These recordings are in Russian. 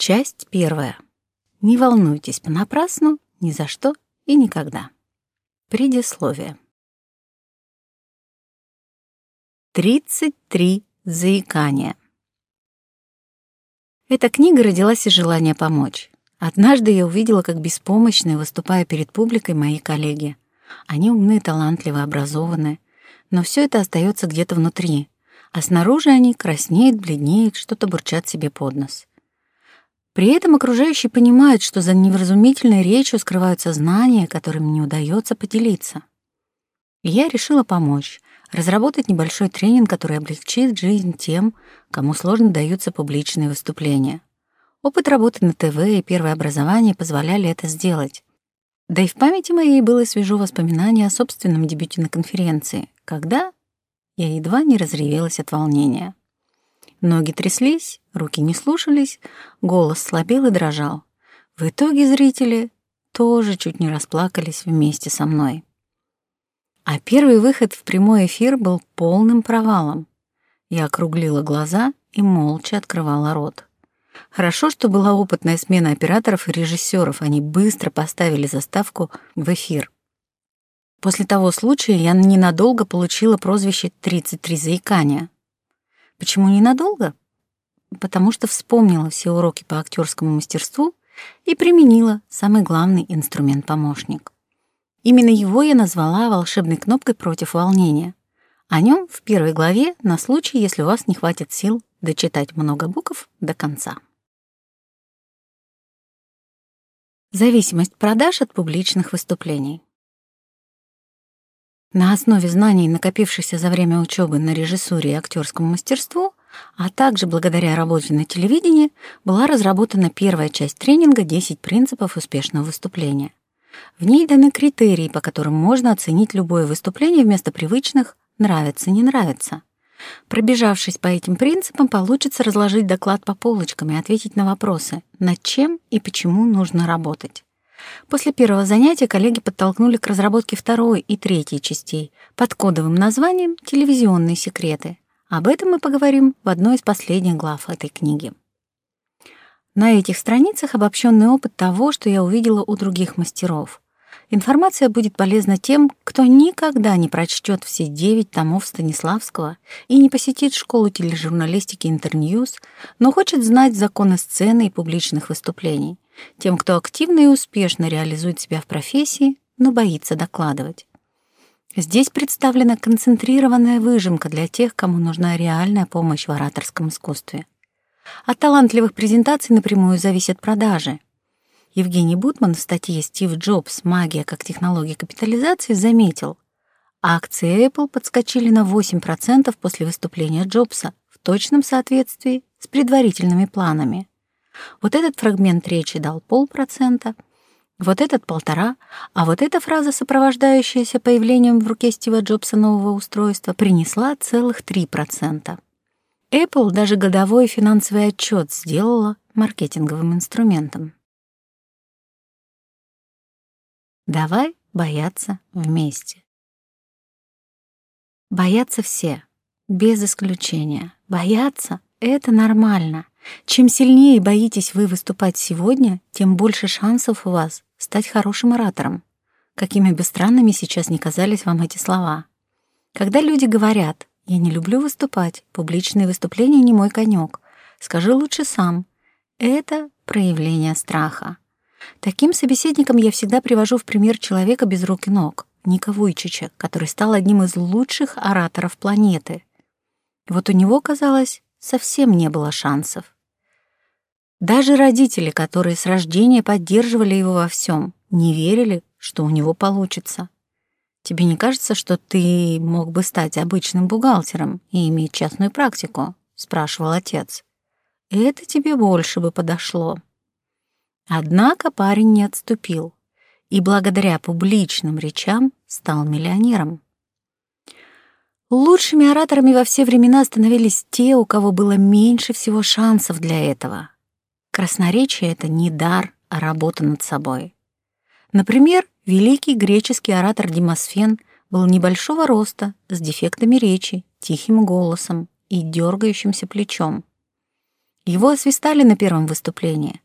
Часть первая. Не волнуйтесь понапрасну, ни за что и никогда. Предисловие. 33 заикания. Эта книга родилась из желания помочь. Однажды я увидела, как беспомощные выступая перед публикой мои коллеги. Они умны, талантливы, образованные, но все это остается где-то внутри, а снаружи они краснеют, бледнеют, что-то бурчат себе под нос. При этом окружающие понимают, что за невразумительной речью скрываются знания, которыми не удается поделиться. И я решила помочь, разработать небольшой тренинг, который облегчит жизнь тем, кому сложно даются публичные выступления. Опыт работы на ТВ и первое образование позволяли это сделать. Да и в памяти моей было свежо воспоминание о собственном дебюте на конференции, когда я едва не разревелась от волнения. Ноги тряслись, руки не слушались, голос слабел и дрожал. В итоге зрители тоже чуть не расплакались вместе со мной. А первый выход в прямой эфир был полным провалом. Я округлила глаза и молча открывала рот. Хорошо, что была опытная смена операторов и режиссеров, они быстро поставили заставку в эфир. После того случая я ненадолго получила прозвище «33 заикания». Почему ненадолго? Потому что вспомнила все уроки по актерскому мастерству и применила самый главный инструмент-помощник. Именно его я назвала волшебной кнопкой против волнения. О нем в первой главе на случай, если у вас не хватит сил дочитать много букв до конца. Зависимость продаж от публичных выступлений. На основе знаний, накопившихся за время учебы на режиссуре и актерскому мастерству, а также благодаря работе на телевидении, была разработана первая часть тренинга «10 принципов успешного выступления». В ней даны критерии, по которым можно оценить любое выступление вместо привычных «нравится, не нравится». Пробежавшись по этим принципам, получится разложить доклад по полочкам и ответить на вопросы, над чем и почему нужно работать. После первого занятия коллеги подтолкнули к разработке второй и третьей частей под кодовым названием «Телевизионные секреты». Об этом мы поговорим в одной из последних глав этой книги. На этих страницах обобщенный опыт того, что я увидела у других мастеров. Информация будет полезна тем, кто никогда не прочтет все девять томов Станиславского и не посетит школу тележурналистики «Интерньюз», но хочет знать законы сцены и публичных выступлений — тем, кто активно и успешно реализует себя в профессии, но боится докладывать. Здесь представлена концентрированная выжимка для тех, кому нужна реальная помощь в ораторском искусстве. От талантливых презентаций напрямую зависят продажи. Евгений Бутман в статье «Стив Джобс. Магия как технология капитализации» заметил, акции Apple подскочили на 8% после выступления Джобса в точном соответствии с предварительными планами. Вот этот фрагмент речи дал полпроцента, вот этот — полтора, а вот эта фраза, сопровождающаяся появлением в руке Стива Джобса нового устройства, принесла целых 3%. Apple даже годовой финансовый отчет сделала маркетинговым инструментом. Давай бояться вместе. Боятся все, без исключения. Бояться — это нормально. Чем сильнее боитесь вы выступать сегодня, тем больше шансов у вас стать хорошим оратором. Какими бы странными сейчас ни казались вам эти слова. Когда люди говорят «я не люблю выступать, публичные выступления не мой конек», скажи лучше сам. Это проявление страха. Таким собеседником я всегда привожу в пример человека без рук и ног, Ника Вуйчича, который стал одним из лучших ораторов планеты. Вот у него, казалось, совсем не было шансов. Даже родители, которые с рождения поддерживали его во всем, не верили, что у него получится. Тебе не кажется, что ты мог бы стать обычным бухгалтером и иметь частную практику? спрашивал отец. Это тебе больше бы подошло. Однако парень не отступил и благодаря публичным речам стал миллионером. Лучшими ораторами во все времена становились те, у кого было меньше всего шансов для этого красноречие — это не дар, а работа над собой. Например, великий греческий оратор Демосфен был небольшого роста, с дефектами речи, тихим голосом и дергающимся плечом. Его освистали на первом выступлении.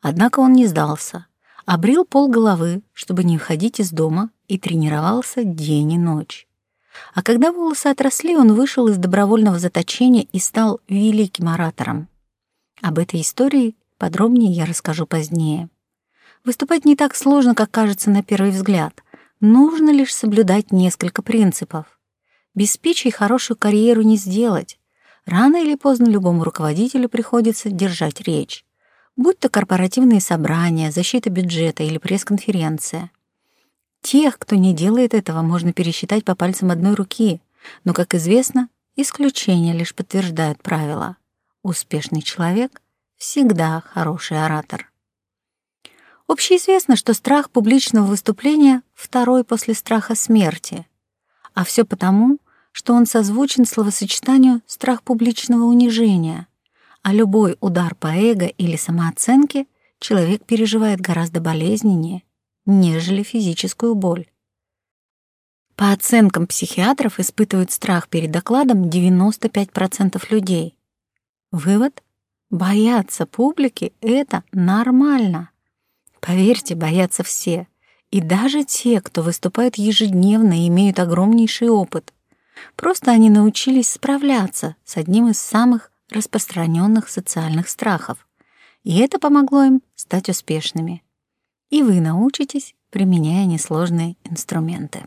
Однако он не сдался, обрил пол головы, чтобы не выходить из дома, и тренировался день и ночь. А когда волосы отросли, он вышел из добровольного заточения и стал великим оратором. Об этой истории Подробнее я расскажу позднее. Выступать не так сложно, как кажется на первый взгляд. Нужно лишь соблюдать несколько принципов. Без спичей хорошую карьеру не сделать. Рано или поздно любому руководителю приходится держать речь. Будь то корпоративные собрания, защита бюджета или пресс-конференция. Тех, кто не делает этого, можно пересчитать по пальцам одной руки. Но, как известно, исключения лишь подтверждают правила. Успешный человек всегда хороший оратор. Общеизвестно, что страх публичного выступления второй после страха смерти. А все потому, что он созвучен словосочетанию «страх публичного унижения», а любой удар по эго или самооценке человек переживает гораздо болезненнее, нежели физическую боль. По оценкам психиатров испытывают страх перед докладом 95% людей. Бояться публики — это нормально. Поверьте, боятся все. И даже те, кто выступает ежедневно и имеют огромнейший опыт. Просто они научились справляться с одним из самых распространенных социальных страхов. И это помогло им стать успешными. И вы научитесь, применяя несложные инструменты.